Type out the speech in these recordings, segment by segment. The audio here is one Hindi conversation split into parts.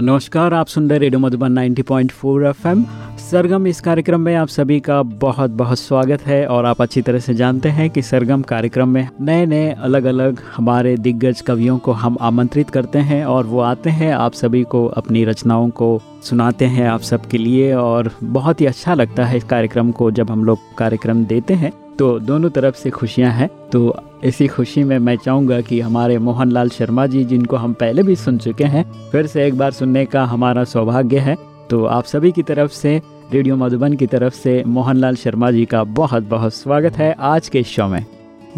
नमस्कार, आप सुन रहे रेडियो मधुबन 90.4 एफएम। सरगम, इस कार्यक्रम में आप सभी का बहुत बहुत स्वागत है और आप अच्छी तरह से जानते हैं कि सरगम कार्यक्रम में नए नए अलग अलग हमारे दिग्गज कवियों को हम आमंत्रित करते हैं और वो आते हैं, आप सभी को अपनी रचनाओं को सुनाते हैं आप सबके लिए और बहुत ही अच्छा लगता है इस कार्यक्रम को जब हम लोग कार्यक्रम देते हैं। तो दोनों तरफ़ से खुशियाँ हैं। तो इसी खुशी में मैं चाहूँगा कि हमारे मोहनलाल शर्मा जी जिनको हम पहले भी सुन चुके हैं फिर से एक बार सुनने का हमारा सौभाग्य है। तो आप सभी की तरफ़ से रेडियो मधुबन की तरफ़ से मोहनलाल शर्मा जी का बहुत बहुत स्वागत है आज के शो में।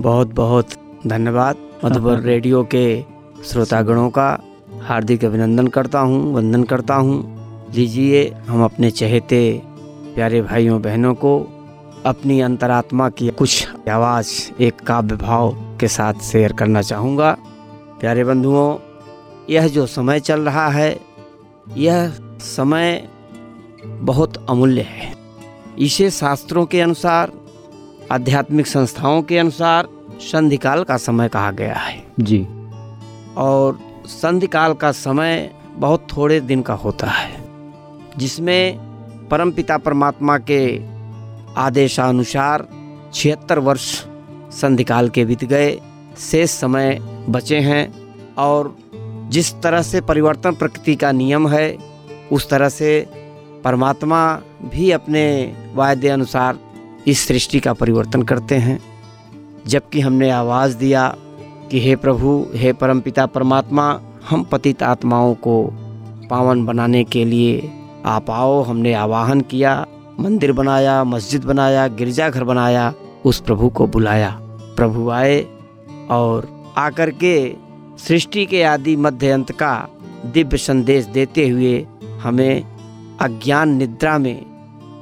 बहुत बहुत धन्यवाद मधुबन रेडियो के श्रोतागणों का। हार्दिक अभिनंदन करता हूँ वंदन करता हूँ। लीजिए हम अपने चहेते प्यारे भाइयों बहनों को अपनी अंतरात्मा की कुछ आवाज़ एक काव्य भाव के साथ शेयर करना चाहूँगा। प्यारे बंधुओं यह जो समय चल रहा है यह समय बहुत अमूल्य है। इसे शास्त्रों के अनुसार आध्यात्मिक संस्थाओं के अनुसार संधिकाल का समय कहा गया है। जी। और संधिकाल का समय बहुत थोड़े दिन का होता है जिसमें परमपिता परमात्मा के आदेशानुसार छिहत्तर वर्ष संधिकाल के बीत गए। शेष समय बचे हैं और जिस तरह से परिवर्तन प्रकृति का नियम है, उस तरह से परमात्मा भी अपने वायदे अनुसार इस सृष्टि का परिवर्तन करते हैं। जबकि हमने आवाज़ दिया कि हे प्रभु, हे परमपिता परमात्मा, हम पतित आत्माओं को पावन बनाने के लिए आप आओ, हमने आवाहन किया मंदिर बनाया, मस्जिद बनाया, गिरजाघर बनाया, उस प्रभु को बुलाया। प्रभु आए और आकर के सृष्टि के आदि मध्य अंत का दिव्य संदेश देते हुए हमें अज्ञान निद्रा में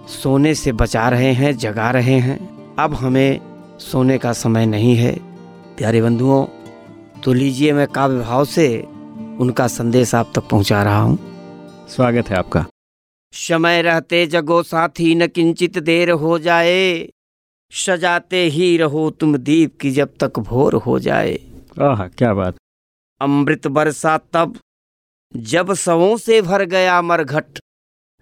सोने से बचा रहे हैं, जगा रहे हैं। अब हमें सोने का समय नहीं है। प्यारे बंधुओं तो लीजिए मैं काव्य भाव से उनका संदेश आप तक पहुँचा रहा हूँ। स्वागत है आपका। समय रहते जगो साथी न किंचित देर हो जाए। सजाते ही रहो तुम दीप की जब तक भोर हो जाए। आह क्या बात। अमृत बरसा तब जब सवों से भर गया मरघट।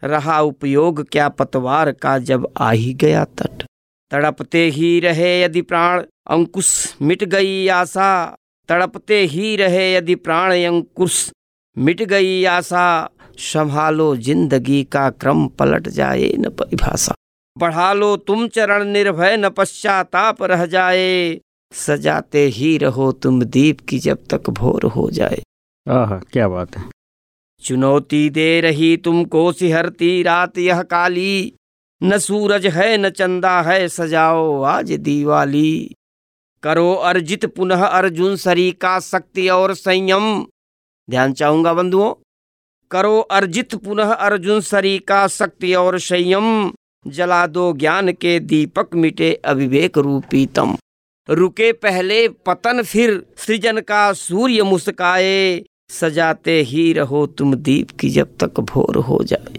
रहा उपयोग क्या पतवार का जब आ ही गया तट। तड़पते ही रहे यदि प्राण अंकुश मिट गई आशा। तड़पते ही रहे यदि प्राण अंकुश मिट गई आशा। संभालो ज़िंदगी का क्रम पलट जाए न परिभाषा। बढ़ा लो तुम चरण निर्भय न पश्चाताप रह जाए। सजाते ही रहो तुम दीप की जब तक भोर हो जाए। आह क्या बात है। चुनौती दे रही तुमको सिहरती रात यह काली। न सूरज है न चंदा है सजाओ आज दीवाली। करो अर्जित पुनः अर्जुन सरी का शक्ति और संयम। ध्यान चाहूँगा बंधुओं? करो अर्जित पुनः अर्जुन सरी का शक्ति और संयम, जला दो ज्ञान के दीपक मिटे अविवेक रूपी तम। रुके पहले पतन फिर सृजन का सूर्य मुस्काए, सजाते ही रहो तुम दीप की जब तक भोर हो जाए।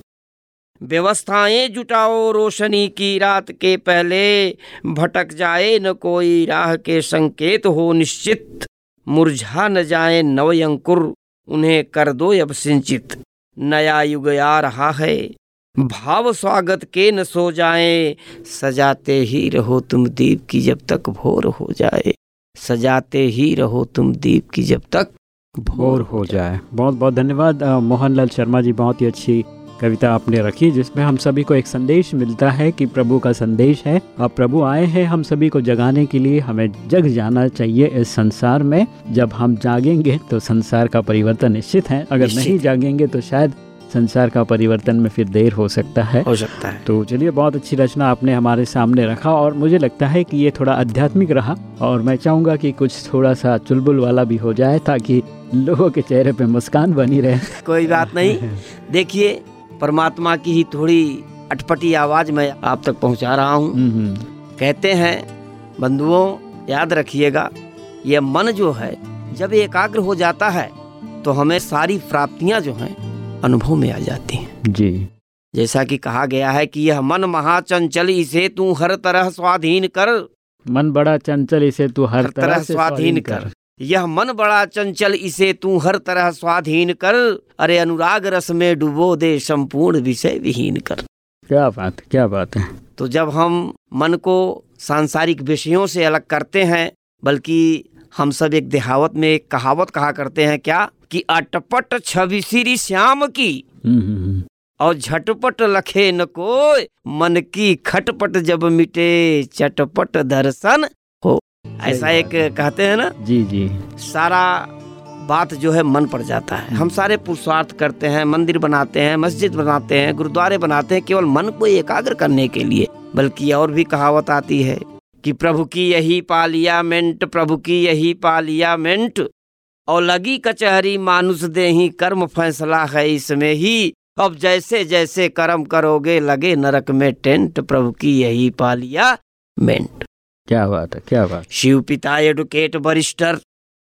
व्यवस्थाएँ जुटाओ रोशनी की रात के पहले, भटक जाए न कोई राह के संकेत हो निश्चित। मुरझा न जाए नवयंकुर उन्हें कर दो अब सिंचित। नया युग आ रहा है। भाव स्वागत के न सो जाए। सजाते ही रहो तुम दीप की जब तक भोर हो जाए। सजाते ही रहो तुम दीप की जब तक भोर हो जाए। बहुत बहुत धन्यवाद मोहनलाल शर्मा जी बहुत ही अच्छी कविता आपने रखी जिसमें हम सभी को एक संदेश मिलता है कि प्रभु का संदेश है। और प्रभु आए हैं हम सभी को जगाने के लिए हमें जग जाना चाहिए इस संसार में। जब हम जागेंगे तो संसार का परिवर्तन निश्चित है। अगर निश्चित नहीं जागेंगे तो शायद संसार का परिवर्तन में फिर देर हो सकता है। हो सकता है। तो चलिए बहुत अच्छी रचना आपने हमारे सामने रखा और मुझे लगता है कि ये थोड़ा आध्यात्मिक रहा और मैं चाहूँगा कि कुछ थोड़ा सा चुलबुल वाला भी हो जाए ताकि लोगों के चेहरे पे मुस्कान बनी रहे। कोई बात नहीं। देखिए परमात्मा की ही थोड़ी अटपटी आवाज़ मैं आप तक पहुँचा रहा हूँ। कहते हैं बंधुओं याद रखिएगा ये मन जो है जब एकाग्र हो जाता है तो हमें सारी प्राप्तियाँ जो हैं अनुभव में आ जाती हैं। जी। जैसा कि कहा गया है कि यह मन महाचंचल इसे तू हर तरह स्वाधीन कर। मन बड़ा चंचल इसे तू हर, हर तरह तरह स्वाधीन कर, कर। यह मन बड़ा चंचल इसे तू हर तरह स्वाधीन कर। अरे अनुराग रस में डुबो दे संपूर्ण विषय विहीन कर। क्या बात क्या बात है? तो जब हम मन को सांसारिक विषयों से अलग करते हैं बल्कि हम सब एक देहावत में एक कहावत कहा करते हैं क्या? कि अटपट छवि श्री श्याम की। हम्म, हम्म, हम्म। और झटपट लखे न कोई मन की खटपट जब मिटे चटपट दर्शन ऐसा एक कहते हैं ना जी जी। सारा बात जो है मन पर जाता है। हम सारे पुरुषार्थ करते हैं मंदिर बनाते हैं मस्जिद बनाते हैं गुरुद्वारे बनाते हैं केवल मन को एकाग्र करने के लिए। बल्कि और भी कहावत आती है कि प्रभु की यही पार्लियामेंट प्रभु की यही पार्लियामेंट। और लगी कचहरी मानुष दे ही कर्म फैसला है इसमें ही। अब जैसे जैसे कर्म करोगे लगे नरक में टेंट प्रभु की यही पार्लियामेंट। क्या बात है क्या बात शिव पिता एडवोकेट वरिष्ठर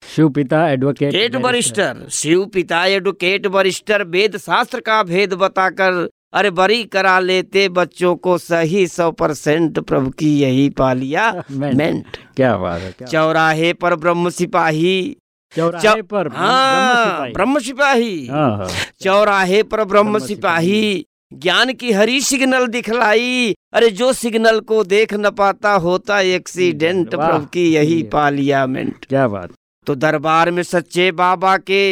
शिव पिता एडवोकेट एड वरिष्ठर शिव पिता एडवोकेट वरिष्ठर वेद शास्त्र का भेद बताकर अरे बरी करा लेते बच्चों को सही सौ परसेंट प्रभु की यही पालिया मेंट। मेंट क्या बात है चौराहे पर ब्रह्म सिपाही। चौराहे पर हाँ ब्रह्म सिपाही। हाँ हाँ। चौराहे पर ब्रह्म सिपाही। ज्ञान की हरी सिग्नल दिखलाई। अरे जो सिग्नल को देख न पाता होता एक्सीडेंट प्रभु की यही। पार्लियामेंट। क्या बात। तो दरबार में सच्चे बाबा के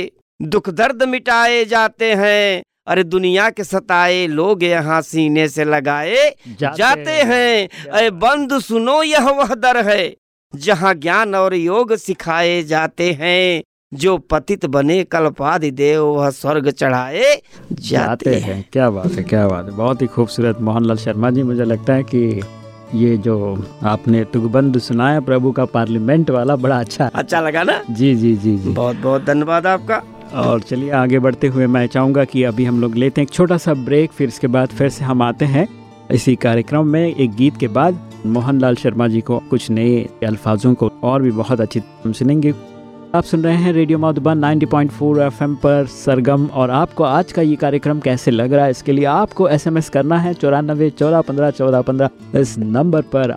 दुख दर्द मिटाए जाते हैं। अरे दुनिया के सताए लोग यहाँ सीने से लगाए जाते, जाते हैं। अरे बंद सुनो यह वह दर है जहाँ ज्ञान और योग सिखाए जाते हैं। जो पतित बने कल्पादि देव वह स्वर्ग चढ़ाए जाते जाते हैं। क्या बात है क्या बात है। बहुत ही खूबसूरत मोहनलाल शर्मा जी मुझे लगता है कि ये जो आपने तुगबंद सुनाया प्रभु का पार्लियामेंट वाला बड़ा अच्छा अच्छा लगा ना? जी जी जी जी। बहुत बहुत धन्यवाद आपका। और चलिए आगे बढ़ते हुए मैं चाहूँगा कि अभी हम लोग लेते हैं एक छोटा सा ब्रेक फिर इसके बाद फिर से हम आते हैं इसी कार्यक्रम में एक गीत के बाद। मोहनलाल शर्मा जी को कुछ नए अल्फाजों को और भी बहुत अच्छी हम सुनेंगे। आप सुन रहे हैं रेडियो मधुबन 90.4 एफएम पर सरगम और आपको आज का ये कार्यक्रम कैसे लग रहा है? इसके लिए आपको एसएमएस करना है चौरानबे, चौदह, पंद्रह चौदह, पंद्रह इस नंबर पर।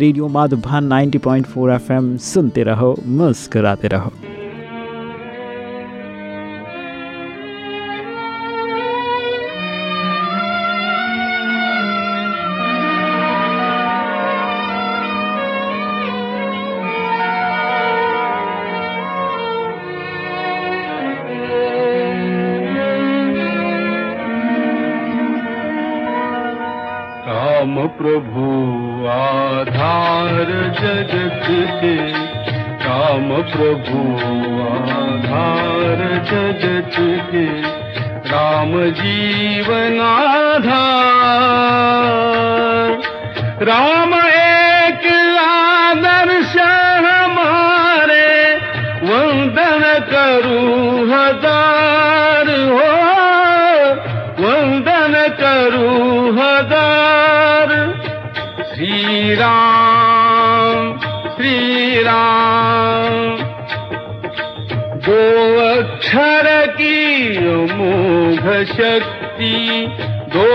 रेडियो माधुबन 90.4 एफएम सुनते रहो, मुस्कराते रहो। राम एक आदर्श हमारे वंदन करूं हजार हो। वंदन करूं हजार। श्री राम श्री राम दो अक्षर की अमोघ शक्ति दो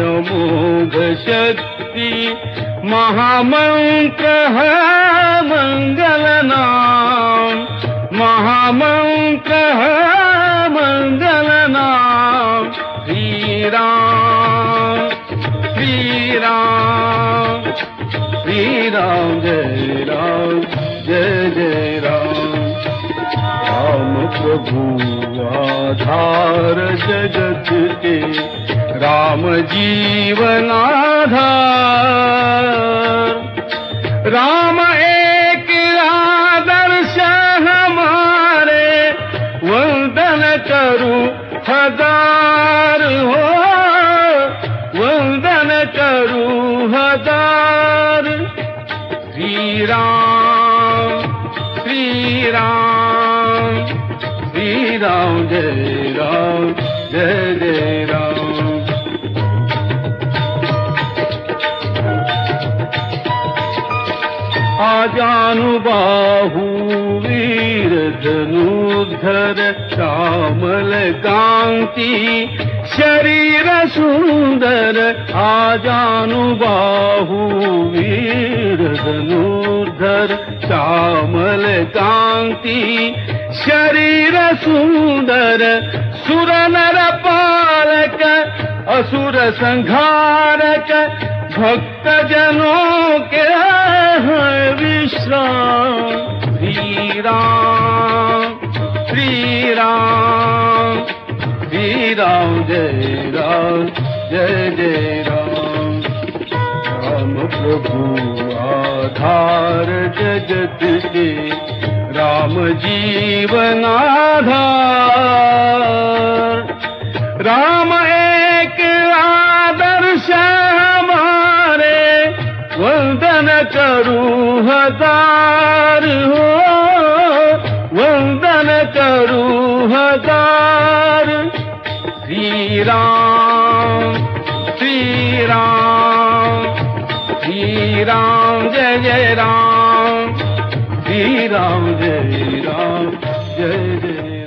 भो गति मङ्गलनाम् श्रीराम श्रीराम श्रीराम जय राम जय जय राम। प्रभु आधार जगत के राम जीवन आधार। राम एक आदर्श हमारे, वंदन करूँ हज़ार हो। वंदन करूँ हज़ार। श्री राम श्री राम श्री राम जय राम जय जय राम आजानुबाहु वीर धनुर्धर श्यामल कांति शरीर सुंदर आजानु बाहु वीर धनुर्धर श्यामल कांति शरीर सुंदर सुर नर पालक असुर संहारक भक्त जनों के है विश्राम श्री राम श्री राम श्री राम जय राम जय जय राम राम प्रभु आधार जगत के राम जीवन आधार राम एक आदर्श हमारे, वंदन करूँ हज़ार हो। वंदन करूँ हज़ार। श्री राम श्री राम श्री राम जय जय राम। राम जय राम जय जय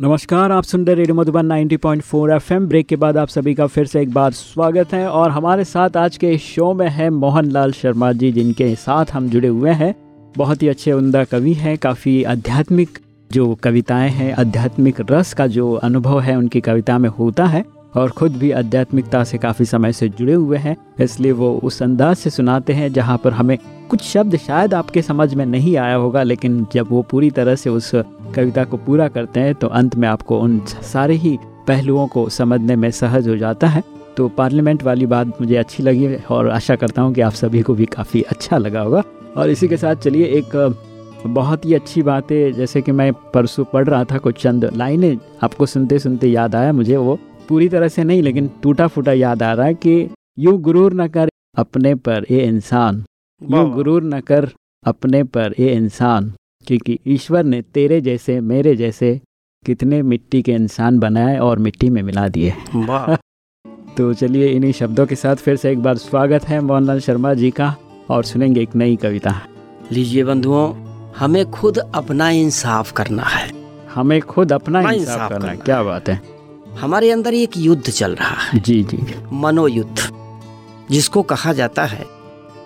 नमस्कार, आप सुन रहे रेडियो मधुबन 90.4 एफएम। ब्रेक के बाद आप सभी का फिर से एक बार स्वागत है और हमारे साथ आज के शो में है मोहन लाल शर्मा जी, जिनके साथ हम जुड़े हुए हैं। बहुत ही अच्छे उमदा कवि हैं, काफ़ी आध्यात्मिक जो कविताएँ हैं, आध्यात्मिक रस का जो अनुभव है उनकी कविता में होता है। और खुद भी आध्यात्मिकता से काफ़ी समय से जुड़े हुए हैं, इसलिए वो उस अंदाज से सुनाते हैं जहाँ पर हमें कुछ शब्द शायद आपके समझ में नहीं आया होगा, लेकिन जब वो पूरी तरह से उस कविता को पूरा करते हैं तो अंत में आपको उन सारे ही पहलुओं को समझने में सहज हो जाता है। तो पार्लियामेंट वाली बात मुझे अच्छी लगी और आशा करता हूँ कि आप सभी को भी काफ़ी अच्छा लगा होगा। और इसी के साथ चलिए, एक बहुत ही अच्छी बात है जैसे कि मैं परसों पढ़ रहा था, कुछ चंद लाइनें आपको सुनते सुनते याद आया मुझे, वो पूरी तरह से नहीं लेकिन टूटा फूटा याद आ रहा है कि यू गुरूर न कर अपने पर ये इंसान। यू गुरूर न कर अपने पर ये इंसान। क्योंकि ईश्वर ने तेरे जैसे मेरे जैसे कितने मिट्टी के इंसान बनाए और मिट्टी में मिला दिए। तो चलिए इन्हीं शब्दों के साथ फिर से एक बार स्वागत है मोहनलाल शर्मा जी का और सुनेंगे एक नई कविता। लीजिए बंधुओं हमें खुद अपना इंसाफ करना है। हमें खुद अपना इंसाफ करना है करना क्या बात है। हमारे अंदर एक युद्ध चल रहा है। जी जी। मनोयुद्ध जिसको कहा जाता है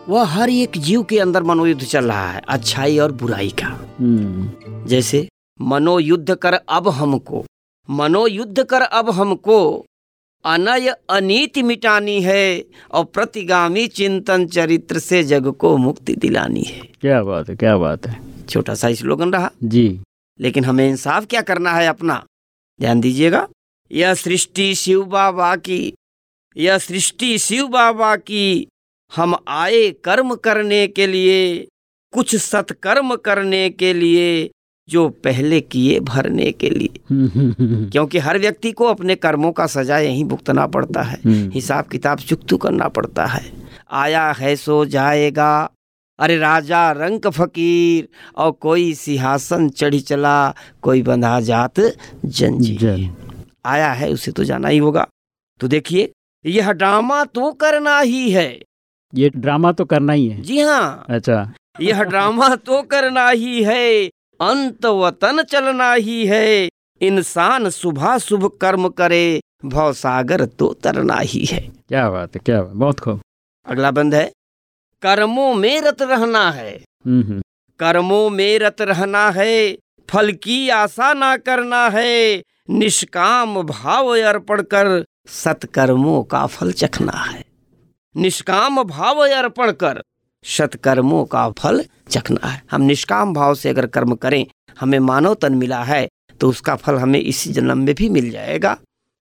वह हर एक जीव के अंदर मनोयुद्ध चल रहा है अच्छाई और बुराई का। हम्म। जैसे मनोयुद्ध कर अब हमको मनोयुद्ध कर अब हमको अनय अनीति मिटानी है और प्रतिगामी चिंतन चरित्र से जग को मुक्ति दिलानी है। क्या बात है क्या बात है। छोटा सा स्लोगन रहा। जी। लेकिन हमें इंसाफ क्या करना है अपना? ध्यान दीजिएगा। यह सृष्टि शिव बाबा की यह सृष्टि शिव बाबा की हम आए कर्म करने के लिए कुछ सत्कर्म करने के लिए जो पहले किए भरने के लिए। क्योंकि हर व्यक्ति को अपने कर्मों का सजा यहीं भुगतना पड़ता है हम्म। हिसाब किताब चुकतू करना पड़ता है। आया है सो जाएगा अरे राजा रंक फकीर और कोई सिंहासन चढ़ी चला कोई बंधा जात जंजीर। आया है उसे तो जाना ही होगा। तो देखिए यह ड्रामा तो करना ही है। ये ड्रामा तो करना ही है। जी हाँ। अच्छा। यह ड्रामा तो करना ही है अंत वतन चलना ही है। इंसान सुबह शुभ कर्म करे भवसागर तो तरना ही है। क्या बात है क्या बात बहुत खूब। अगला बंद है। कर्मों में रत रहना है। हम्म, हम्म, कर्मों में रत रहना है। फल की आशा ना करना है। निष्काम भाव अर्पण कर सत्कर्मों का फल चखना है। निष्काम भाव अर्पण कर सत्कर्मों का फल चखना है। हम निष्काम भाव से अगर कर्म करें हमें मानव तन मिला है तो उसका फल हमें इसी जन्म में भी मिल जाएगा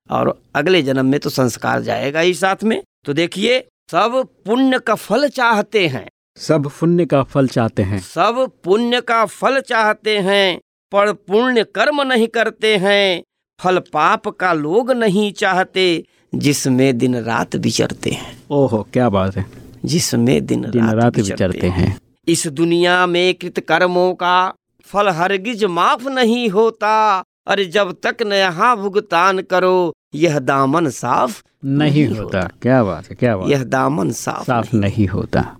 और अगले जन्म में तो संस्कार जाएगा ही साथ में। तो देखिए सब पुण्य का फल चाहते हैं। सब पुण्य का फल चाहते हैं। सब पुण्य का फल चाहते हैं पर पुण्य कर्म नहीं करते हैं। फल पाप का लोग नहीं चाहते जिसमें दिन रात विचरते हैं। ओहो क्या बात है। जिसमें दिन, दिन रात विचरते हैं। इस दुनिया में कृत कर्मों का फल हरगिज माफ़ नहीं होता अरे जब तक न यहाँ भुगतान करो यह दामन साफ़ नहीं नहीं होता।, होता। क्या बात है क्या बात यह दामन साफ़, साफ़ नहीं नहीं होता।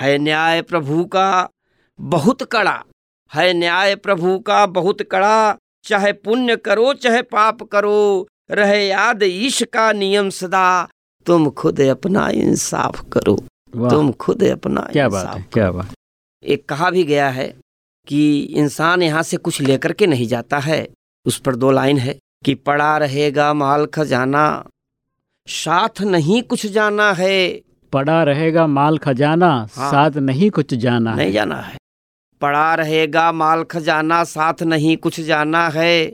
है न्याय प्रभु का बहुत कड़ा। है न्याय प्रभु का बहुत कड़ा चाहे पुण्य करो चाहे पाप करो रहे याद ईश का नियम सदा। तुम खुद अपना इंसाफ करो। तुम खुद अपना क्या बात है क्या बात। एक कहा भी गया है कि इंसान यहाँ से कुछ लेकर के नहीं जाता है। उस पर दो लाइन है कि पड़ा रहेगा माल खजाना साथ नहीं कुछ जाना है। पड़ा रहेगा माल खजाना हाँ। साथ नहीं कुछ जाना नहीं है। जाना है। पड़ा रहेगा माल खजाना साथ नहीं कुछ जाना है।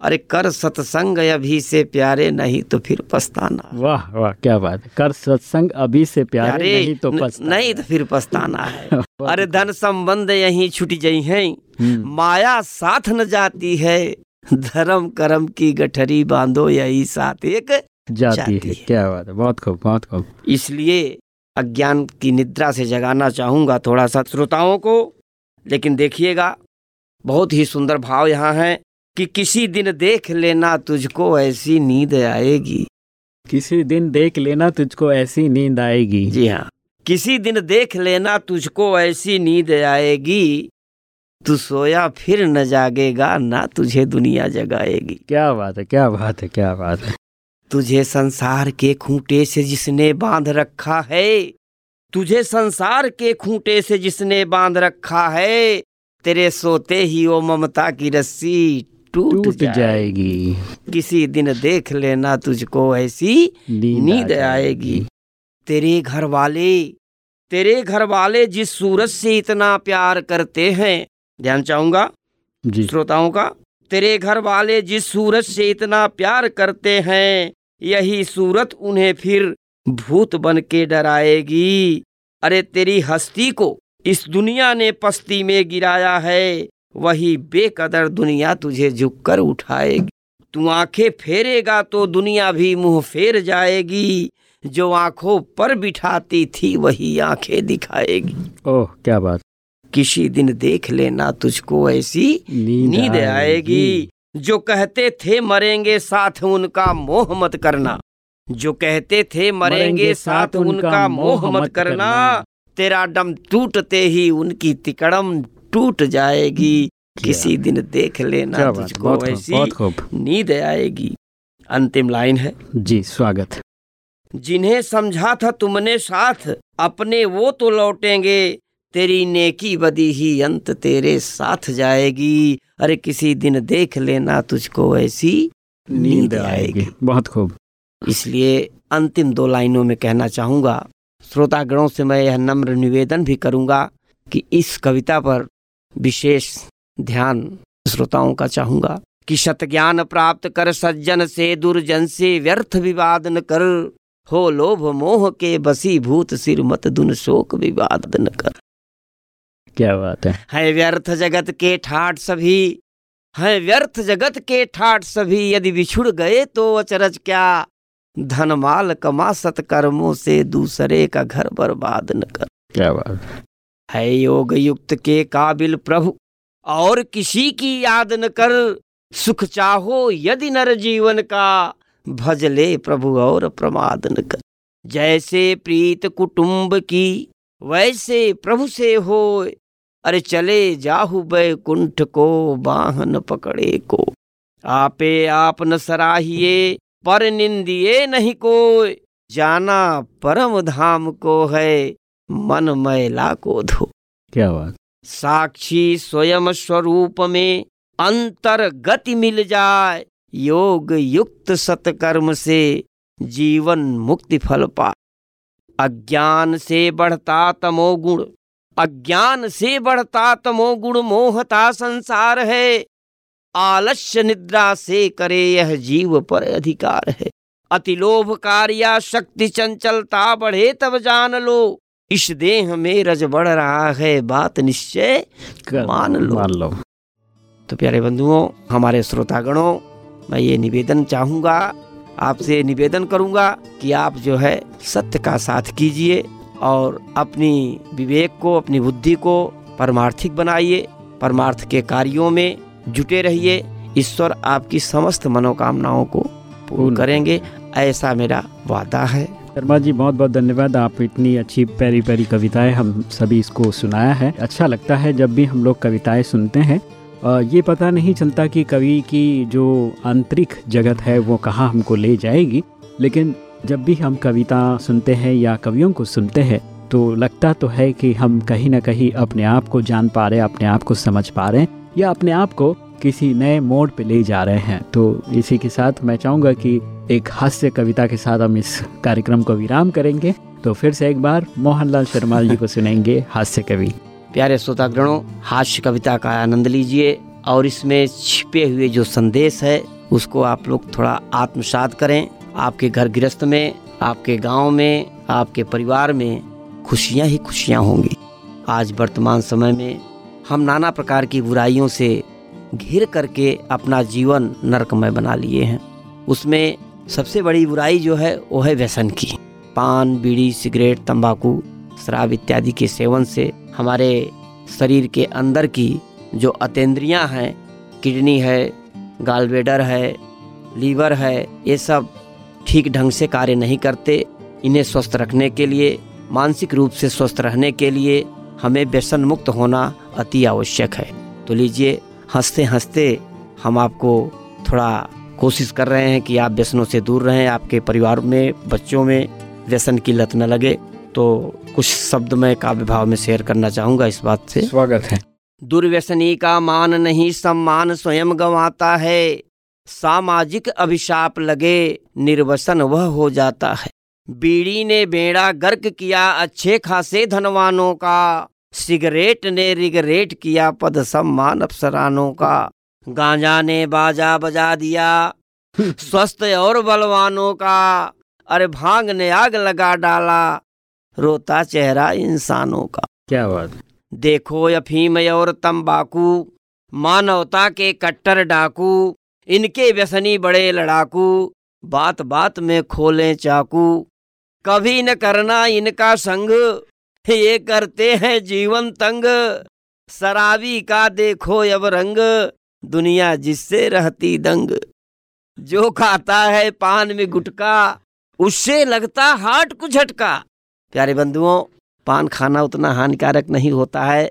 अरे कर सत्संग अभी से प्यारे नहीं तो फिर पछताना। वाह वाह क्या बात कर सत्संग अभी से प्यारे प्यारे नहीं तो पछताना। नहीं तो फिर पछताना है। अरे धन संबंध यही छुट गई हैं। हम्म, माया साथ न जाती है। धर्म कर्म की गठरी बांधो यही साथ एक जाती जाती है है। क्या बात है। बहुत खूब बहुत खूब। इसलिए अज्ञान की निद्रा से जगाना चाहूँगा थोड़ा सा श्रोताओं को। लेकिन देखिएगा बहुत ही सुंदर भाव यहाँ है कि किसी दिन देख लेना तुझको ऐसी नींद आएगी। किसी दिन देख लेना तुझको ऐसी नींद आएगी। जी हाँ किसी दिन देख लेना तुझको ऐसी नींद आएगी। तू सोया फिर न जागेगा ना तुझे दुनिया जगाएगी। क्या बात है क्या बात है क्या बात है। तुझे संसार के खूंटे से जिसने बाँध रखा है तुझे संसार के खूंटे से जिसने बाँध रखा है तेरे सोते ही वो ममता की रस्सी टूट, टूट जाए जाएगी। किसी दिन देख लेना तुझको ऐसी नींद, नींद आएगी। तेरे घर वाले तेरे घर वाले जिस सूरज से इतना प्यार करते हैं ध्यान चाहूँगा श्रोताओं का तेरे घर वाले जिस सूरज से इतना प्यार करते हैं यही सूरत उन्हें फिर भूत बन के डराएगी। अरे तेरी हस्ती को इस दुनिया ने पस्ती में गिराया है वही बेकदर दुनिया तुझे झुककर उठाएगी। तू आँखें फेरेगा तो दुनिया भी मुँह फेर जाएगी जो आँखों पर बिठाती थी वही आँखें दिखाएगी। ओह क्या बात। किसी दिन देख लेना तुझको ऐसी नींद, नींद आएगी। जो कहते थे मरेंगे साथ उनका मोह मत करना। जो कहते थे मरेंगे साथ उनका मोह मत करना। तेरा डम टूटते ही उनकी तिकड़म टूट जाएगी। किसी दिन देख लेना तुझको ऐसी नींद आएगी। अंतिम लाइन है। जी स्वागत। जिन्हें समझा था तुमने साथ अपने वो तो लौटेंगे। तेरी नेकी बदी ही अंत तेरे साथ जाएगी। अरे किसी दिन देख लेना तुझको ऐसी नींद आएगी। बहुत खूब। इसलिए अंतिम दो लाइनों में कहना चाहूँगा श्रोतागणों से मैं यह नम्र निवेदन भी करूँगा कि इस कविता पर विशेष ध्यान श्रोताओं का चाहूँगा कि शतज्ञान प्राप्त कर सज्जन से दुर्जन से व्यर्थ विवाद न कर हो लोभ मोह के बसी भूत सिर मत दुन शोक विवाद न कर। क्या बात है। है व्यर्थ जगत के ठाट सभी है व्यर्थ जगत के ठाट सभी यदि बिछुड़ गए तो अचरज क्या? धन माल कमा सत्कर्मों से दूसरे का घर बर्बाद न कर। क्या बात है। योग युक्त के काबिल प्रभु और किसी की याद न कर। सुख चाहो यदि नर जीवन का भज ले प्रभु और प्रमाद न कर। जैसे प्रीत कुटुंब की वैसे प्रभु से हो अरे चले जाहु बैकुंठ को बाहन पकड़े को। आपे आप न सराहिए पर निंदिए नहीं कोई। जाना परम धाम को है मन मैला को धो। क्या बात? साक्षी स्वयं स्वरूप में अंतर गति मिल जाए योग युक्त सत्कर्म से जीवन मुक्ति फल पा। अज्ञान से बढ़ता तमोगुण अज्ञान से बढ़ता तमोगुण मोहता संसार है। आलस्य निद्रा से करे यह जीव पर अधिकार है। अतिलोभ कार्या शक्ति चंचलता बढ़े तब जान लो। इस देह में रज बढ़ रहा है बात निश्चय मान लो। मान लो। तो प्यारे बंधुओं हमारे श्रोतागणों मैं ये निवेदन चाहूँगा आपसे निवेदन करूँगा कि आप जो है सत्य का साथ कीजिए और अपनी विवेक को अपनी बुद्धि को परमार्थिक बनाइए। परमार्थ के कार्यों में जुटे रहिए। ईश्वर आपकी समस्त मनोकामनाओं को पूर्ण करेंगे। ऐसा मेरा वादा है। शर्मा जी बहुत बहुत धन्यवाद। आप इतनी अच्छी प्यारी प्यारी कविताएँ हम सभी इसको सुनाया है। अच्छा लगता है जब भी हम लोग कविताएँ सुनते हैं। ये पता नहीं चलता कि कवि की जो आंतरिक जगत है वो कहाँ हमको ले जाएगी। लेकिन जब भी हम कविता सुनते हैं या कवियों को सुनते हैं तो लगता तो है कि हम कहीं ना कहीं अपने आप को जान पा रहे हैं अपने आप को समझ पा रहे हैं। या अपने आप को किसी नए मोड पे ले जा रहे हैं। तो इसी के साथ मैं चाहूँगा कि एक हास्य कविता के साथ हम इस कार्यक्रम को विराम करेंगे। तो फिर से एक बार मोहनलाल शर्मा जी को सुनेंगे हास्य कवि। प्यारे श्रोतागणों, हास्य कविता का आनंद लीजिए और इसमें छिपे हुए जो संदेश है, उसको आप लोग थोड़ा आत्मसात करें। आपके घर गृहस्थ में, आपके गाँव में, आपके परिवार में खुशियाँ ही खुशियाँ होंगी। आज वर्तमान समय में हम नाना प्रकार की बुराइयों से घिर करके अपना जीवन नरकमय बना लिए हैं। उसमें सबसे बड़ी बुराई जो है, वो है व्यसन की। पान, बीड़ी, सिगरेट, तंबाकू, शराब इत्यादि के सेवन से हमारे शरीर के अंदर की जो अतेंद्रियाँ हैं, किडनी है गालबेडर है, लीवर है, ये सब ठीक ढंग से कार्य नहीं करते। इन्हें स्वस्थ रखने के लिए, मानसिक रूप से स्वस्थ रहने के लिए हमें व्यसन मुक्त होना अति आवश्यक है। तो लीजिए हँसते हँसते हम आपको थोड़ा कोशिश कर रहे हैं कि आप व्यसनों से दूर रहें आपके परिवार में बच्चों में व्यसन की लत न लगे। तो कुछ शब्द मैं काव्य भाव में शेयर करना चाहूँगा इस बात से। स्वागत है। दुर्व्यसनी का मान नहीं सम्मान स्वयं गंवाता है। सामाजिक अभिशाप लगे निर्वसन वह हो जाता है। बीड़ी ने बेड़ा गर्क किया अच्छे खासे धनवानों का सिगरेट ने रिगरेट किया पद सम्मान अफसरानों का। गांजा ने बाजा बजा दिया स्वस्थ और बलवानों का। अरे भाँग ने आग लगा डाला रोता चेहरा इंसानों का। क्या बात देखो अफीम और तंबाकू मानवता के कट्टर डाकू इनके व्यसनी बड़े लड़ाकू। बात बात में खोलें चाकू। कभी न करना इनका संग, ये करते हैं जीवन तंग। शराबी का देखो अब रंग, दुनिया जिससे रहती दंग। जो खाता है पान में गुटका उससे लगता हार्ट को झटका। प्यारे बंधुओं, पान खाना उतना हानिकारक नहीं होता है,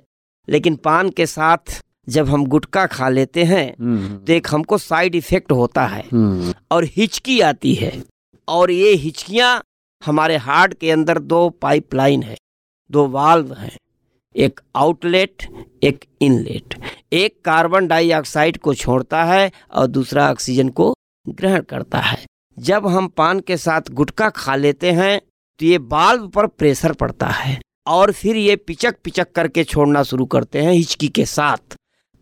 लेकिन पान के साथ जब हम गुटखा खा लेते हैं हम्म, तो एक हमको साइड इफ़ेक्ट होता है। हम्म, और हिचकी आती है। और ये हिचकियाँ हमारे हार्ट के अंदर दो पाइपलाइन है दो वाल्व हैं एक आउटलेट एक इनलेट। एक कार्बन डाइऑक्साइड को छोड़ता है और दूसरा ऑक्सीजन को ग्रहण करता है। जब हम पान के साथ गुटखा खा लेते हैं तो ये बाल्व पर प्रेशर पड़ता है। और फिर ये पिचक पिचक करके छोड़ना शुरू करते हैं हिचकी के साथ।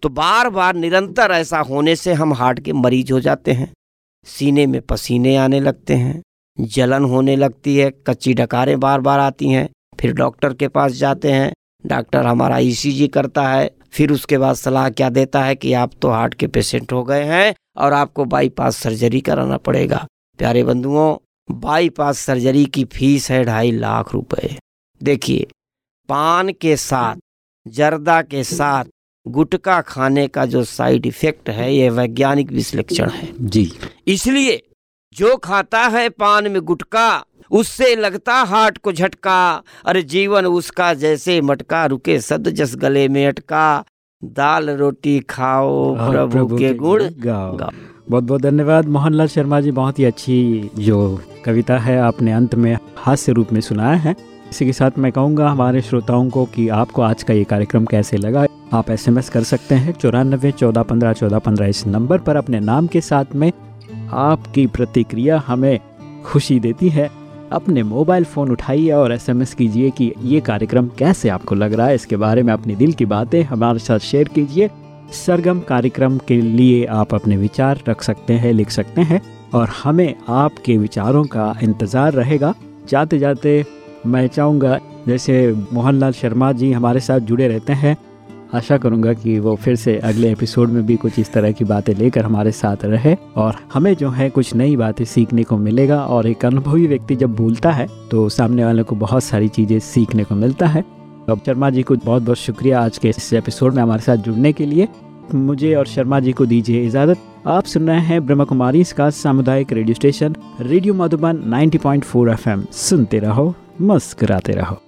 तो बार बार निरंतर ऐसा होने से हम हार्ट के मरीज़ हो जाते हैं। सीने में पसीने आने लगते हैं, जलन होने लगती है, कच्ची डकारें बार बार आती हैं, फिर डॉक्टर के पास जाते हैं, डॉक्टर हमारा ईसीजी करता है, फिर उसके बाद सलाह क्या देता है कि आप तो हार्ट के पेशेंट हो गए हैं और आपको बाईपास सर्जरी कराना पड़ेगा। प्यारे बंधुओं, बाईपास सर्जरी की फ़ीस है ढाई लाख रुपए। देखिए, पान के साथ, जर्दा के साथ गुटखा खाने का जो साइड इफ़ेक्ट है ये वैज्ञानिक विश्लेषण है। जी। इसलिए जो खाता है पान में गुटका उससे लगता हार्ट को झटका अरे जीवन उसका जैसे मटका रुके सद जस गले में अटका दाल रोटी खाओ और प्रभु के गुण गाओ। गाओ। बहुत बहुत धन्यवाद। मोहनलाल शर्मा जी बहुत ही अच्छी जो कविता है आपने अंत में हास्य रूप में सुनाया है। इसी के साथ मैं कहूँगा हमारे श्रोताओं को कि आपको आज का ये कार्यक्रम कैसे लगा, आप एसएमएस कर सकते हैं चौरानबे, चौदह पंद्रह चौदह पंद्रह इस नंबर पर अपने नाम के साथ में। आपकी प्रतिक्रिया हमें खुशी देती है। अपने मोबाइल फ़ोन उठाइए और एसएमएस कीजिए कि ये कार्यक्रम कैसे आपको लग रहा है, इसके बारे में अपनी दिल की बातें हमारे साथ शेयर कीजिए। सरगम कार्यक्रम के लिए आप अपने विचार रख सकते हैं, लिख सकते हैं और हमें आपके विचारों का इंतज़ार रहेगा। जाते जाते मैं चाहूँगा, जैसे मोहनलाल शर्मा जी हमारे साथ जुड़े रहते हैं, आशा करूँगा कि वो फिर से अगले एपिसोड में भी कुछ इस तरह की बातें लेकर हमारे साथ रहे और हमें जो है कुछ नई बातें सीखने को मिलेगा और एक अनुभवी व्यक्ति जब भूलता है तो सामने वाले को बहुत सारी चीज़ें सीखने को मिलता है। अब शर्मा जी को बहुत बहुत शुक्रिया आज के इस एपिसोड में हमारे साथ जुड़ने के लिए। मुझे और शर्मा जी को दीजिए इजाज़त। आप सुन रहे हैं ब्रह्म कुमारी इसका सामुदायिक radio station, radio Madhuban 90.4 FM. सुनते रहो, मस्कराते रहो।